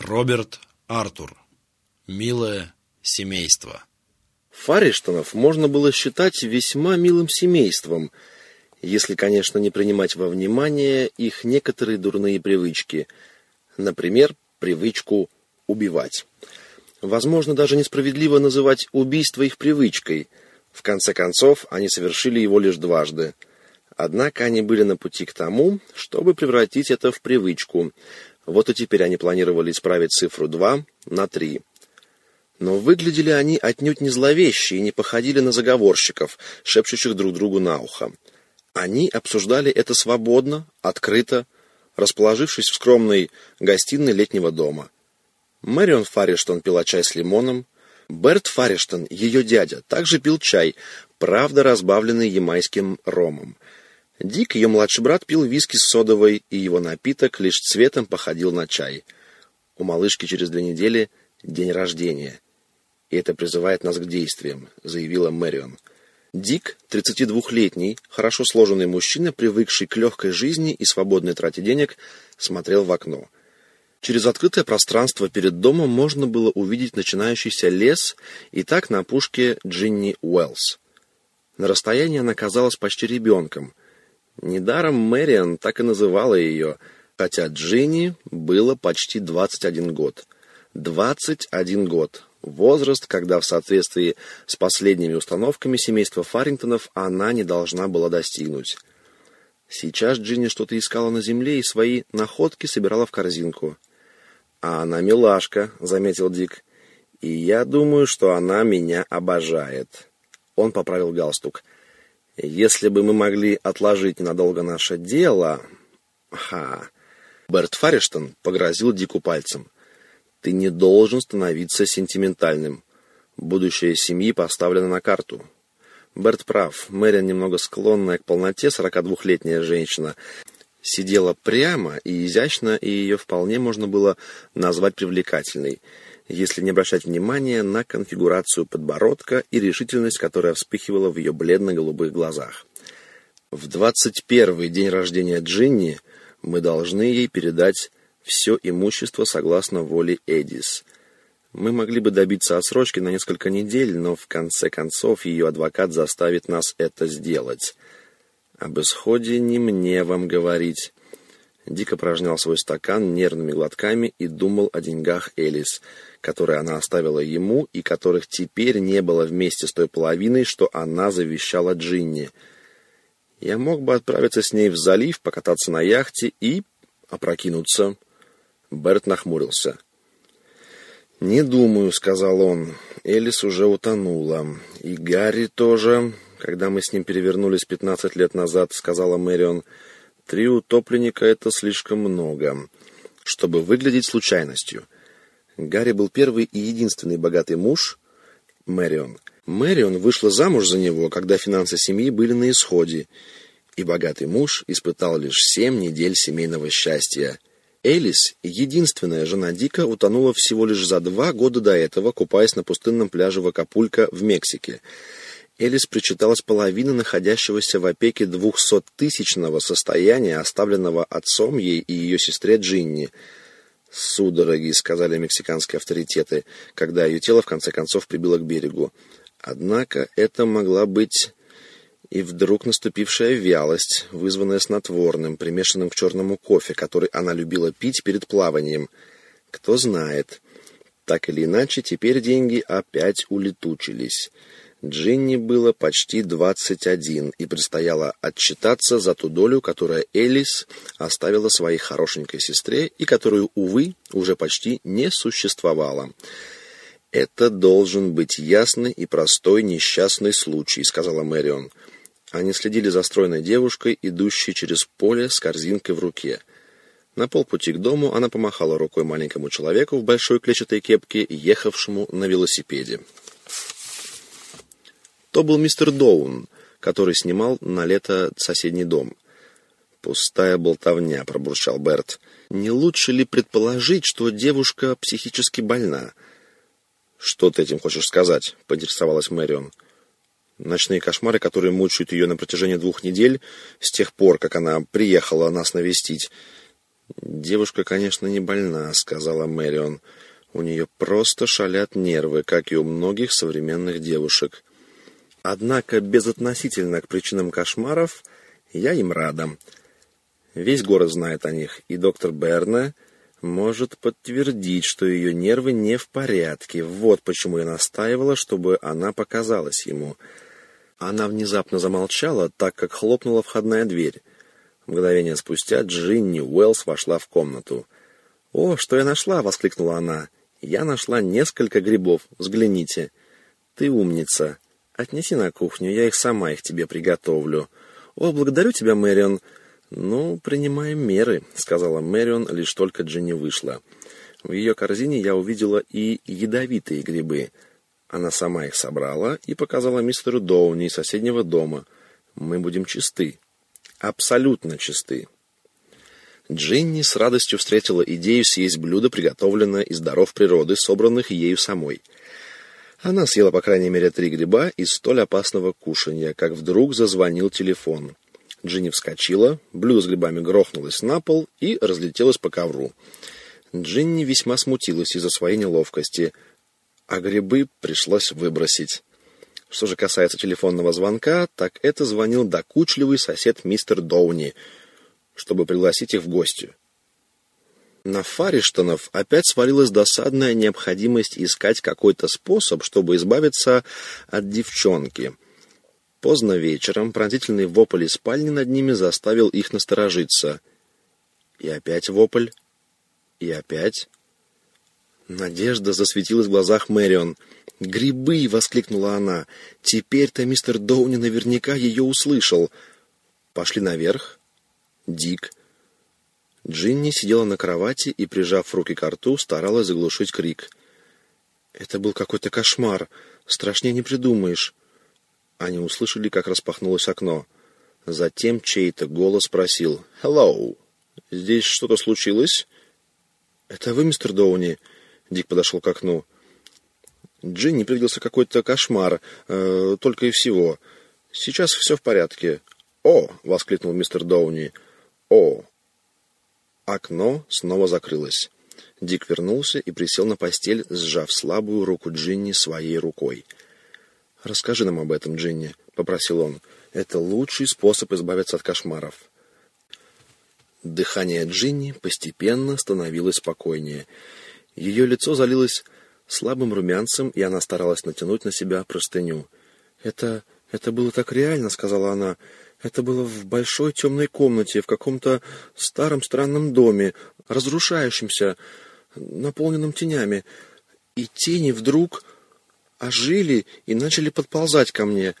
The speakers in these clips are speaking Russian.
Роберт Артур. Милое семейство. Фариштонов можно было считать весьма милым семейством, если, конечно, не принимать во внимание их некоторые дурные привычки. Например, привычку убивать. Возможно, даже несправедливо называть убийство их привычкой. В конце концов, они совершили его лишь дважды. Однако они были на пути к тому, чтобы превратить это в привычку. Вот и теперь они планировали исправить цифру 2 на 3. Но выглядели они отнюдь не зловеще и не походили на заговорщиков, шепчущих друг другу на ухо. Они обсуждали это свободно, открыто, расположившись в скромной гостиной летнего дома. Мэрион Фариштон пила чай с лимоном. Берт Фариштон, ее дядя, также пил чай, правда разбавленный ямайским ромом. Дик, ее младший брат, пил виски с содовой, и его напиток лишь цветом походил на чай. У малышки через две недели день рождения. И это призывает нас к действиям, заявила Мэрион. Дик, 32-летний, хорошо сложенный мужчина, привыкший к легкой жизни и свободной трате денег, смотрел в окно. Через открытое пространство перед домом можно было увидеть начинающийся лес и так на опушке Джинни Уэллс. На расстоянии она казалась почти ребенком. Недаром Мэриан так и называла ее, хотя Джинни было почти 21 год. 21 год. Возраст, когда в соответствии с последними установками семейства Фарингтонов она не должна была достигнуть. Сейчас Джинни что-то искала на земле и свои находки собирала в корзинку. «А она милашка», — заметил Дик. «И я думаю, что она меня обожает». Он поправил галстук. «Если бы мы могли отложить ненадолго наше дело...» «Ха...» Берт Фариштон погрозил Дику пальцем. «Ты не должен становиться сентиментальным. Будущее семьи поставлено на карту». Берт прав. Мэрин немного склонная к полноте, 42-летняя женщина сидела прямо и изящно, и ее вполне можно было назвать привлекательной, если не обращать внимания на конфигурацию подбородка и решительность, которая вспыхивала в ее бледно-голубых глазах. В 21-й день рождения Джинни мы должны ей передать все имущество согласно воле Эдис. Мы могли бы добиться отсрочки на несколько недель, но в конце концов ее адвокат заставит нас это сделать. Об исходе не мне вам говорить. Дико прожнял свой стакан нервными глотками и думал о деньгах Элис, которые она оставила ему и которых теперь не было вместе с той половиной, что она завещала Джинни. Я мог бы отправиться с ней в залив, покататься на яхте и опрокинуться. Берт нахмурился. «Не думаю», — сказал он. Элис уже утонула. И Гарри тоже. Когда мы с ним перевернулись пятнадцать лет назад, сказала Мэрион, три утопленника — это слишком много, чтобы выглядеть случайностью. Гарри был первый и единственный богатый муж Мэрион. Мэрион вышла замуж за него, когда финансы семьи были на исходе, и богатый муж испытал лишь семь недель семейного счастья. Элис, единственная жена Дика, утонула всего лишь за два года до этого, купаясь на пустынном пляже в Акапулько в Мексике. Элис причиталась половина находящегося в опеке двухсоттысячного состояния, оставленного отцом ей и ее сестре Джинни. «Судороги», — сказали мексиканские авторитеты, когда ее тело в конце концов прибило к берегу. Однако это могла быть и вдруг наступившая вялость, вызванная снотворным, примешанным к черному кофе, который она любила пить перед плаванием. Кто знает. Так или иначе, теперь деньги опять улетучились. Джинни было почти 21, и предстояло отчитаться за ту долю, которую Элис оставила своей хорошенькой сестре и которую, увы, уже почти не существовало. «Это должен быть ясный и простой несчастный случай», — сказала Мэрион. Они следили за стройной девушкой, идущей через поле с корзинкой в руке. На полпути к дому она помахала рукой маленькому человеку в большой клетчатой кепке, ехавшему на велосипеде. То был мистер Доун, который снимал на лето соседний дом. «Пустая болтовня», — пробурчал Берт. «Не лучше ли предположить, что девушка психически больна?» «Что ты этим хочешь сказать?» — поинтересовалась Мэрион. Ночные кошмары, которые мучают ее на протяжении двух недель, с тех пор, как она приехала нас навестить. «Девушка, конечно, не больна», — сказала Мэрион. «У нее просто шалят нервы, как и у многих современных девушек. Однако, безотносительно к причинам кошмаров, я им рада. Весь город знает о них, и доктор Берне может подтвердить, что ее нервы не в порядке. Вот почему я настаивала, чтобы она показалась ему». Она внезапно замолчала, так как хлопнула входная дверь. Мгновение спустя Джинни Уэллс вошла в комнату. «О, что я нашла!» — воскликнула она. «Я нашла несколько грибов. Взгляните. Ты умница. Отнеси на кухню, я их сама их тебе приготовлю. О, благодарю тебя, Мэрион». «Ну, принимаем меры», — сказала Мэрион, лишь только Джинни вышла. В ее корзине я увидела и ядовитые грибы. Она сама их собрала и показала мистеру Доуни из соседнего дома. «Мы будем чисты» абсолютно чисты. Джинни с радостью встретила идею съесть блюдо, приготовленное из даров природы, собранных ею самой. Она съела, по крайней мере, три гриба из столь опасного кушанья, как вдруг зазвонил телефон. Джинни вскочила, блюдо с грибами грохнулось на пол и разлетелось по ковру. Джинни весьма смутилась из-за своей неловкости, а грибы пришлось выбросить. Что же касается телефонного звонка, так это звонил докучливый сосед мистер Доуни, чтобы пригласить их в гости. На Фариштонов опять свалилась досадная необходимость искать какой-то способ, чтобы избавиться от девчонки. Поздно вечером пронзительный вопль из спальни над ними заставил их насторожиться. И опять вопль. И опять. Надежда засветилась в глазах Мэрион — «Грибы!» — воскликнула она. «Теперь-то мистер Доуни наверняка ее услышал». Пошли наверх. Дик. Джинни сидела на кровати и, прижав руки к рту, старалась заглушить крик. «Это был какой-то кошмар. Страшнее не придумаешь». Они услышали, как распахнулось окно. Затем чей-то голос спросил «Hello! Здесь что-то случилось?» «Это вы, мистер Доуни?» Дик подошел к окну. Джинни привиделся какой-то кошмар, э, только и всего. Сейчас все в порядке. «О!» — воскликнул мистер Доуни. «О!» Окно снова закрылось. Дик вернулся и присел на постель, сжав слабую руку Джинни своей рукой. «Расскажи нам об этом, Джинни», — попросил он. «Это лучший способ избавиться от кошмаров». Дыхание Джинни постепенно становилось спокойнее. Ее лицо залилось слабым румянцем, и она старалась натянуть на себя простыню. «Это... это было так реально», — сказала она. «Это было в большой темной комнате, в каком-то старом странном доме, разрушающемся, наполненном тенями. И тени вдруг ожили и начали подползать ко мне.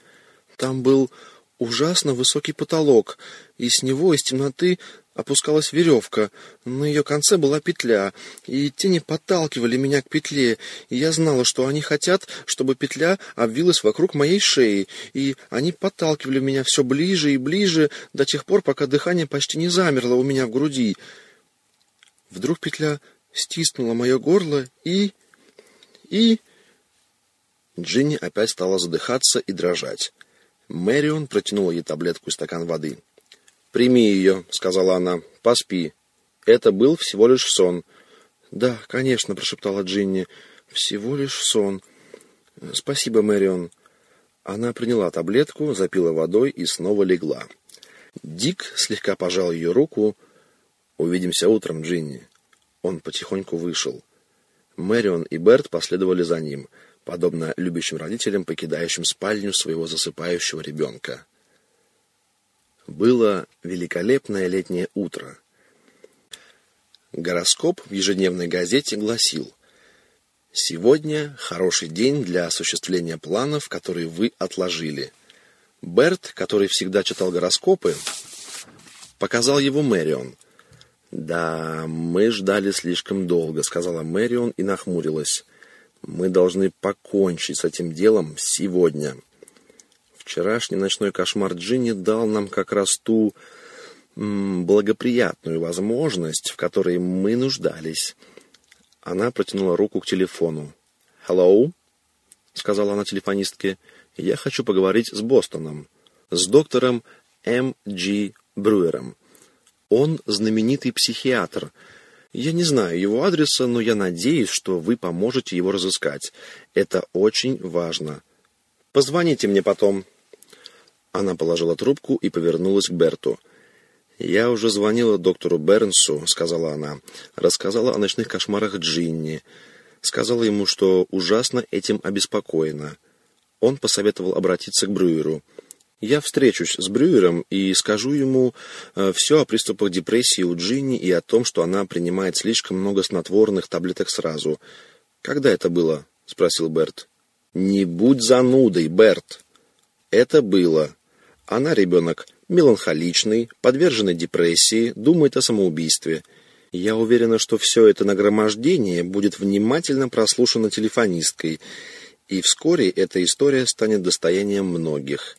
Там был ужасно высокий потолок, и с него из темноты опускалась веревка. На ее конце была петля, и тени подталкивали меня к петле, и я знала, что они хотят, чтобы петля обвилась вокруг моей шеи, и они подталкивали меня все ближе и ближе до тех пор, пока дыхание почти не замерло у меня в груди. Вдруг петля стиснула мое горло, и... и... Джинни опять стала задыхаться и дрожать. Мэрион протянула ей таблетку и стакан воды. «Прими ее», — сказала она. «Поспи. Это был всего лишь сон». «Да, конечно», — прошептала Джинни. «Всего лишь сон. Спасибо, Мэрион». Она приняла таблетку, запила водой и снова легла. Дик слегка пожал ее руку. «Увидимся утром, Джинни». Он потихоньку вышел. Мэрион и Берт последовали за ним, подобно любящим родителям, покидающим спальню своего засыпающего ребенка. Было великолепное летнее утро. Гороскоп в ежедневной газете гласил «Сегодня хороший день для осуществления планов, которые вы отложили». Берт, который всегда читал гороскопы, показал его Мэрион. «Да, мы ждали слишком долго», — сказала Мэрион и нахмурилась. «Мы должны покончить с этим делом сегодня». Вчерашний ночной кошмар Джинни дал нам как раз ту благоприятную возможность, в которой мы нуждались. Она протянула руку к телефону. «Hello?» — сказала она телефонистке. «Я хочу поговорить с Бостоном, с доктором М. Джи Брюером. Он знаменитый психиатр. Я не знаю его адреса, но я надеюсь, что вы поможете его разыскать. Это очень важно. Позвоните мне потом». Она положила трубку и повернулась к Берту. «Я уже звонила доктору Бернсу», — сказала она. «Рассказала о ночных кошмарах Джинни. Сказала ему, что ужасно этим обеспокоена. Он посоветовал обратиться к Брюеру. Я встречусь с Брюером и скажу ему э, все о приступах депрессии у Джинни и о том, что она принимает слишком много снотворных таблеток сразу. «Когда это было?» — спросил Берт. «Не будь занудой, Берт!» «Это было. Она ребенок меланхоличный, подверженный депрессии, думает о самоубийстве». Я уверена, что все это нагромождение будет внимательно прослушано телефонисткой, и вскоре эта история станет достоянием многих.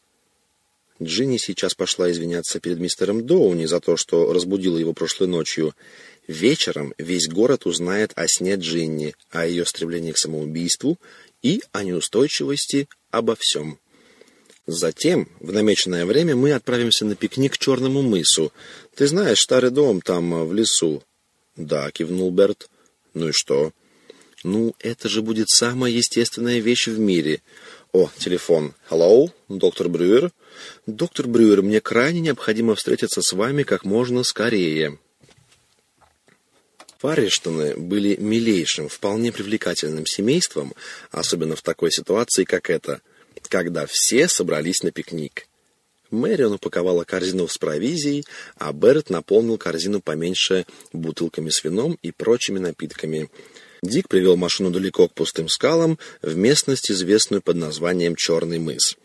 Джинни сейчас пошла извиняться перед мистером Доуни за то, что разбудила его прошлой ночью. Вечером весь город узнает о сне Джинни, о ее стремлении к самоубийству и о неустойчивости обо всем. Затем, в намеченное время, мы отправимся на пикник к Черному мысу. Ты знаешь старый дом там, в лесу? Да, кивнул Берт. Ну и что? Ну, это же будет самая естественная вещь в мире. О, телефон. Hello, доктор Брюер. «Доктор Брюер, мне крайне необходимо встретиться с вами как можно скорее». Фарриштоны были милейшим, вполне привлекательным семейством, особенно в такой ситуации, как эта, когда все собрались на пикник. Мэрион упаковала корзину с провизией, а Берт наполнил корзину поменьше бутылками с вином и прочими напитками. Дик привел машину далеко к пустым скалам, в местность, известную под названием Черный мыс.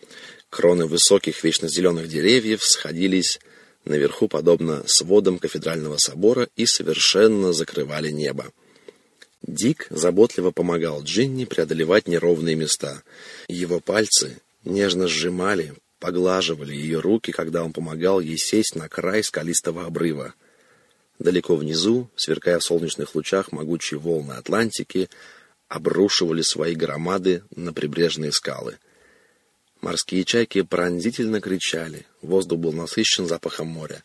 Кроны высоких вечно зеленых деревьев сходились наверху подобно сводам кафедрального собора и совершенно закрывали небо. Дик заботливо помогал Джинни преодолевать неровные места. Его пальцы нежно сжимали, поглаживали ее руки, когда он помогал ей сесть на край скалистого обрыва. Далеко внизу, сверкая в солнечных лучах, могучие волны Атлантики обрушивали свои громады на прибрежные скалы. Морские чайки пронзительно кричали. Воздух был насыщен запахом моря.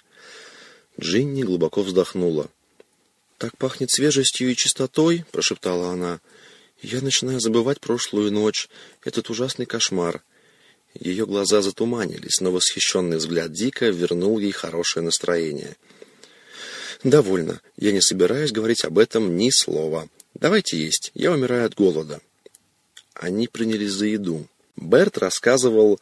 Джинни глубоко вздохнула. «Так пахнет свежестью и чистотой», — прошептала она. «Я начинаю забывать прошлую ночь, этот ужасный кошмар». Ее глаза затуманились, но восхищенный взгляд Дика вернул ей хорошее настроение. «Довольно. Я не собираюсь говорить об этом ни слова. Давайте есть. Я умираю от голода». Они принялись за еду. Берт рассказывал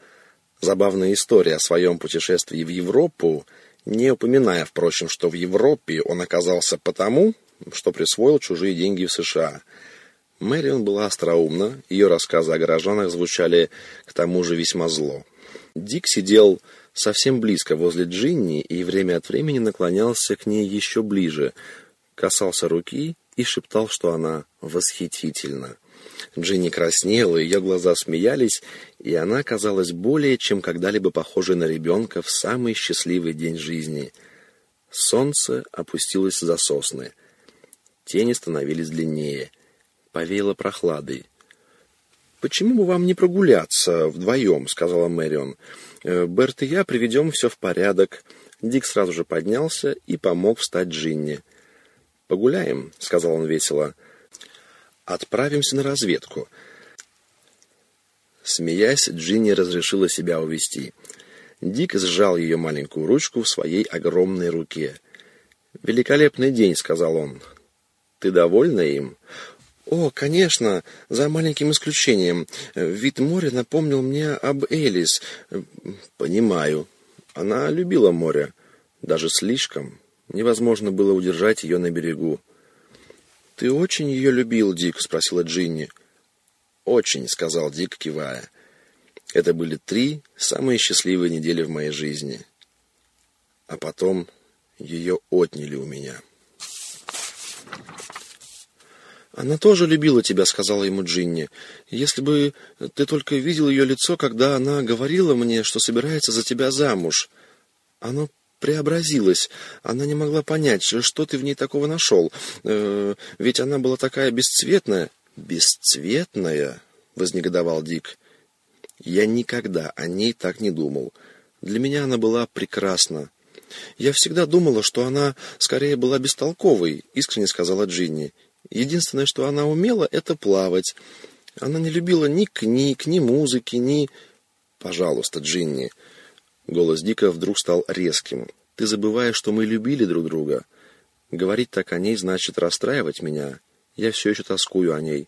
забавные истории о своем путешествии в Европу, не упоминая, впрочем, что в Европе он оказался потому, что присвоил чужие деньги в США. Мэрион была остроумна, ее рассказы о горожанах звучали к тому же весьма зло. Дик сидел совсем близко возле Джинни и время от времени наклонялся к ней еще ближе, касался руки и шептал, что она восхитительна. Джинни краснела, ее глаза смеялись, и она казалась более чем когда-либо похожей на ребенка в самый счастливый день жизни. Солнце опустилось за сосны. Тени становились длиннее. Повеяло прохладой. «Почему бы вам не прогуляться вдвоем?» — сказала Мэрион. «Э, «Берт и я приведем все в порядок». Дик сразу же поднялся и помог встать Джинни. «Погуляем», — сказал он весело. Отправимся на разведку. Смеясь, Джинни разрешила себя увести. Дик сжал ее маленькую ручку в своей огромной руке. «Великолепный день», — сказал он. «Ты довольна им?» «О, конечно, за маленьким исключением. Вид моря напомнил мне об Элис. Понимаю. Она любила море. Даже слишком. Невозможно было удержать ее на берегу. «Ты очень ее любил, Дик?» — спросила Джинни. «Очень», — сказал Дик, кивая. «Это были три самые счастливые недели в моей жизни. А потом ее отняли у меня». «Она тоже любила тебя», — сказала ему Джинни. «Если бы ты только видел ее лицо, когда она говорила мне, что собирается за тебя замуж. Оно преобразилась. Она не могла понять, что ты в ней такого нашел. Э, ведь она была такая бесцветная. Бесцветная? Вознегодовал Дик. Я никогда о ней так не думал. Для меня она была прекрасна. «Я всегда думала, что она скорее была бестолковой», — искренне сказала Джинни. «Единственное, что она умела, это плавать. Она не любила ни книг, ни музыки, ни...» «Пожалуйста, Джинни». Голос Дика вдруг стал резким. «Ты забываешь, что мы любили друг друга. Говорить так о ней значит расстраивать меня. Я все еще тоскую о ней».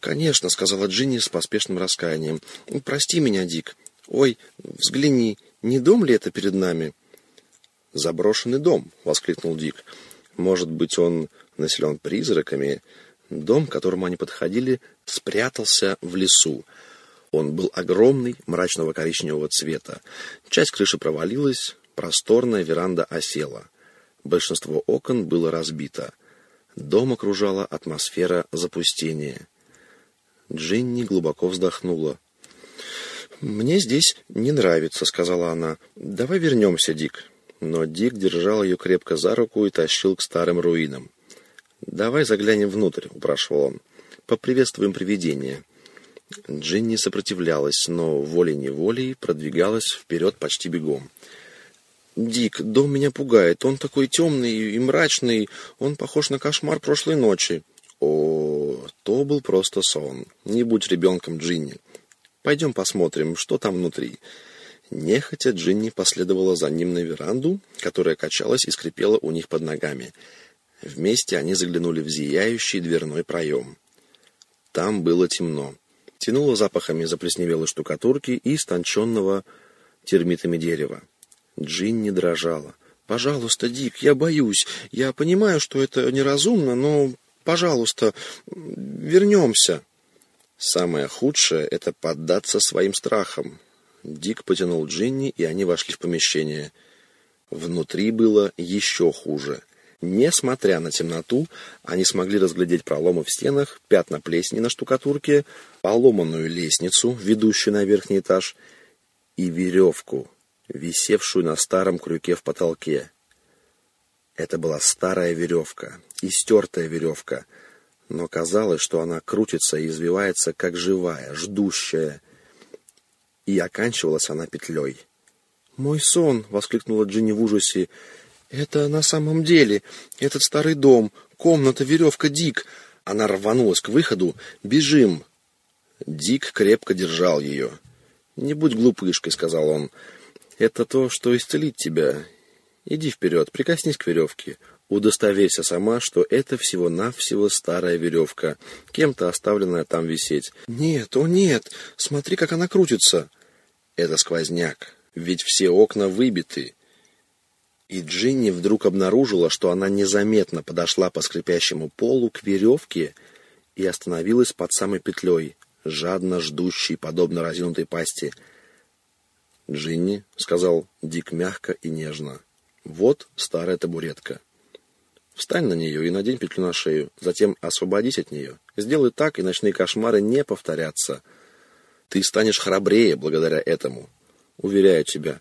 «Конечно», — сказала Джинни с поспешным раскаянием. «Прости меня, Дик. Ой, взгляни, не дом ли это перед нами?» «Заброшенный дом!» — воскликнул Дик. «Может быть, он населен призраками?» Дом, к которому они подходили, спрятался в лесу. Он был огромный, мрачного коричневого цвета. Часть крыши провалилась, просторная веранда осела. Большинство окон было разбито. Дом окружала атмосфера запустения. Джинни глубоко вздохнула. «Мне здесь не нравится», — сказала она. «Давай вернемся, Дик но Дик держал ее крепко за руку и тащил к старым руинам. «Давай заглянем внутрь», — упрашивал он. «Поприветствуем привидение». Джинни сопротивлялась, но волей-неволей продвигалась вперед почти бегом. «Дик, дом меня пугает. Он такой темный и мрачный. Он похож на кошмар прошлой ночи». «О, то был просто сон. Не будь ребенком, Джинни. Пойдем посмотрим, что там внутри». Нехотя Джинни последовала за ним на веранду, которая качалась и скрипела у них под ногами. Вместе они заглянули в зияющий дверной проем. Там было темно. Тянуло запахами заплесневелой штукатурки и стонченного термитами дерева. Джинни дрожала. «Пожалуйста, Дик, я боюсь. Я понимаю, что это неразумно, но, пожалуйста, вернемся». Самое худшее — это поддаться своим страхам. Дик потянул Джинни, и они вошли в помещение. Внутри было еще хуже. Несмотря на темноту, они смогли разглядеть проломы в стенах, пятна плесени на штукатурке, поломанную лестницу, ведущую на верхний этаж, и веревку, висевшую на старом крюке в потолке. Это была старая веревка, истертая веревка, но казалось, что она крутится и извивается, как живая, ждущая, и оканчивалась она петлей. «Мой сон!» — воскликнула Джинни в ужасе. «Это на самом деле! Этот старый дом! Комната, веревка, Дик!» Она рванулась к выходу. «Бежим!» Дик крепко держал ее. «Не будь глупышкой», — сказал он. «Это то, что исцелит тебя. Иди вперед, прикоснись к веревке. Удостоверься сама, что это всего-навсего старая веревка, кем-то оставленная там висеть. «Нет, о нет! Смотри, как она крутится!» Это сквозняк, ведь все окна выбиты. И Джинни вдруг обнаружила, что она незаметно подошла по скрипящему полу к веревке и остановилась под самой петлей, жадно ждущей, подобно разинутой пасти. «Джинни», — сказал Дик мягко и нежно, — «вот старая табуретка. Встань на нее и надень петлю на шею, затем освободись от нее. Сделай так, и ночные кошмары не повторятся». Ты станешь храбрее благодаря этому. Уверяю тебя.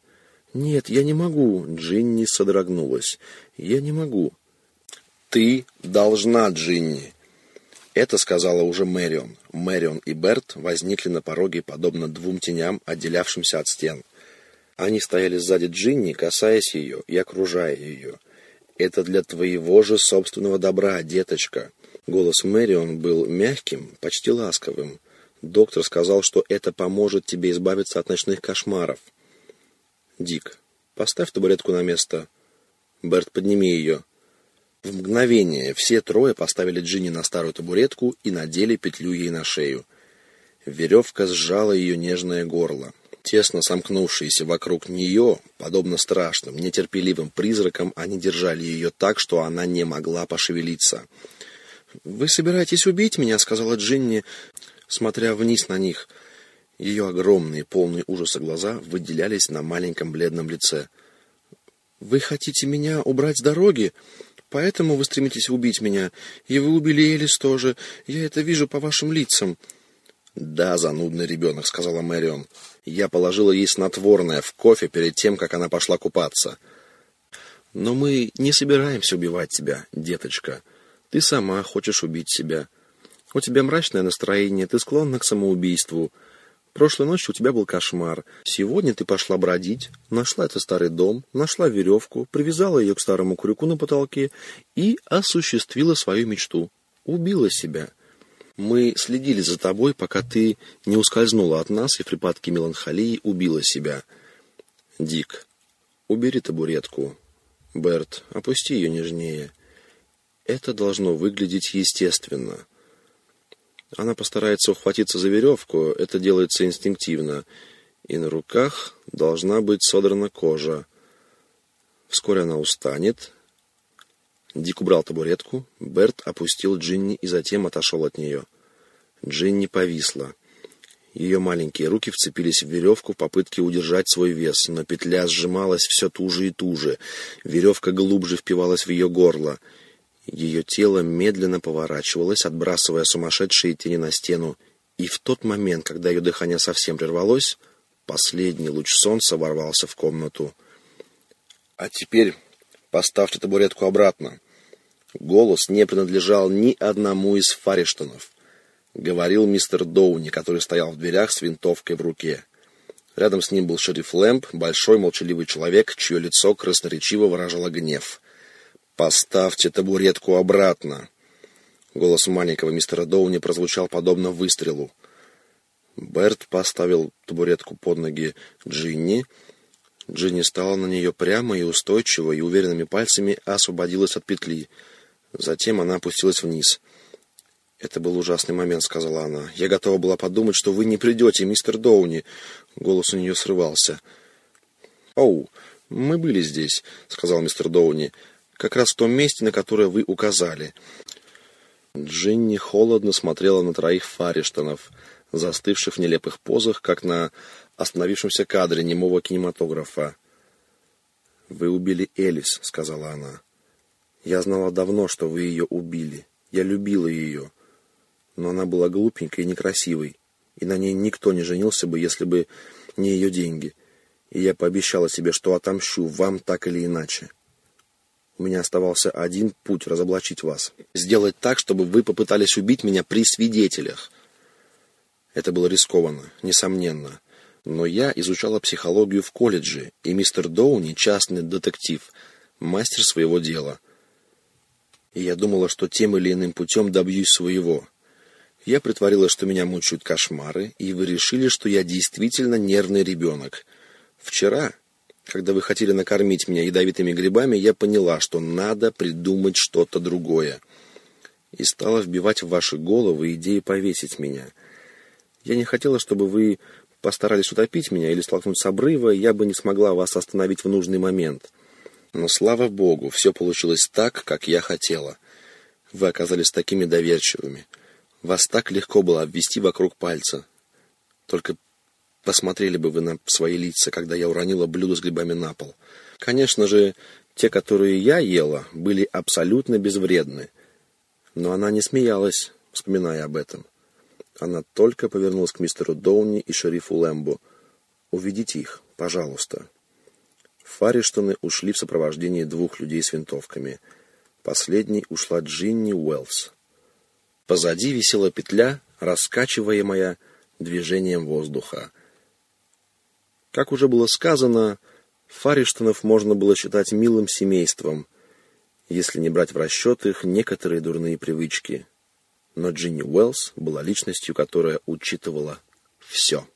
Нет, я не могу. Джинни содрогнулась. Я не могу. Ты должна, Джинни. Это сказала уже Мэрион. Мэрион и Берт возникли на пороге, подобно двум теням, отделявшимся от стен. Они стояли сзади Джинни, касаясь ее и окружая ее. «Это для твоего же собственного добра, деточка». Голос Мэрион был мягким, почти ласковым. Доктор сказал, что это поможет тебе избавиться от ночных кошмаров. Дик, поставь табуретку на место. Берт, подними ее. В мгновение все трое поставили Джинни на старую табуретку и надели петлю ей на шею. Веревка сжала ее нежное горло. Тесно сомкнувшиеся вокруг нее, подобно страшным, нетерпеливым призракам, они держали ее так, что она не могла пошевелиться. «Вы собираетесь убить меня?» — сказала Джинни смотря вниз на них. Ее огромные, полные ужаса глаза выделялись на маленьком бледном лице. «Вы хотите меня убрать с дороги? Поэтому вы стремитесь убить меня. И вы убили Элис тоже. Я это вижу по вашим лицам». «Да, занудный ребенок», — сказала Мэрион. «Я положила ей снотворное в кофе перед тем, как она пошла купаться». «Но мы не собираемся убивать тебя, деточка. Ты сама хочешь убить себя. У тебя мрачное настроение, ты склонна к самоубийству. Прошлой ночью у тебя был кошмар. Сегодня ты пошла бродить, нашла этот старый дом, нашла веревку, привязала ее к старому крюку на потолке и осуществила свою мечту. Убила себя. Мы следили за тобой, пока ты не ускользнула от нас и в припадке меланхолии убила себя. Дик, убери табуретку. Берт, опусти ее нежнее. Это должно выглядеть естественно. Она постарается ухватиться за веревку, это делается инстинктивно, и на руках должна быть содрана кожа. Вскоре она устанет. Дик убрал табуретку, Берт опустил Джинни и затем отошел от нее. Джинни повисла. Ее маленькие руки вцепились в веревку в попытке удержать свой вес, но петля сжималась все туже и туже. Веревка глубже впивалась в ее горло — ее тело медленно поворачивалось, отбрасывая сумасшедшие тени на стену, и в тот момент, когда ее дыхание совсем прервалось, последний луч солнца ворвался в комнату. «А теперь поставьте табуретку обратно». Голос не принадлежал ни одному из Фариштонов. Говорил мистер Доуни, который стоял в дверях с винтовкой в руке. Рядом с ним был шериф Лэмп, большой молчаливый человек, чье лицо красноречиво выражало гнев. «Поставьте табуретку обратно!» Голос маленького мистера Доуни прозвучал подобно выстрелу. Берт поставил табуретку под ноги Джинни. Джинни стала на нее прямо и устойчиво, и уверенными пальцами освободилась от петли. Затем она опустилась вниз. «Это был ужасный момент», — сказала она. «Я готова была подумать, что вы не придете, мистер Доуни». Голос у нее срывался. «Оу, мы были здесь», — сказал мистер Доуни как раз в том месте, на которое вы указали. Джинни холодно смотрела на троих фариштонов, застывших в нелепых позах, как на остановившемся кадре немого кинематографа. «Вы убили Элис», — сказала она. «Я знала давно, что вы ее убили. Я любила ее. Но она была глупенькой и некрасивой, и на ней никто не женился бы, если бы не ее деньги. И я пообещала себе, что отомщу вам так или иначе». У меня оставался один путь — разоблачить вас. Сделать так, чтобы вы попытались убить меня при свидетелях. Это было рискованно, несомненно. Но я изучала психологию в колледже, и мистер Доуни — частный детектив, мастер своего дела. И я думала, что тем или иным путем добьюсь своего. Я притворилась, что меня мучают кошмары, и вы решили, что я действительно нервный ребенок. Вчера когда вы хотели накормить меня ядовитыми грибами, я поняла, что надо придумать что-то другое. И стала вбивать в ваши головы идеи повесить меня. Я не хотела, чтобы вы постарались утопить меня или столкнуть с обрыва, я бы не смогла вас остановить в нужный момент. Но, слава богу, все получилось так, как я хотела. Вы оказались такими доверчивыми. Вас так легко было обвести вокруг пальца. Только Посмотрели бы вы на свои лица, когда я уронила блюдо с грибами на пол. Конечно же, те, которые я ела, были абсолютно безвредны. Но она не смеялась, вспоминая об этом. Она только повернулась к мистеру Доуни и шерифу Лэмбу. «Уведите их, пожалуйста». Фариштоны ушли в сопровождении двух людей с винтовками. Последней ушла Джинни Уэллс. Позади висела петля, раскачиваемая движением воздуха. Как уже было сказано, Фариштонов можно было считать милым семейством, если не брать в расчет их некоторые дурные привычки. Но Джинни Уэллс была личностью, которая учитывала все.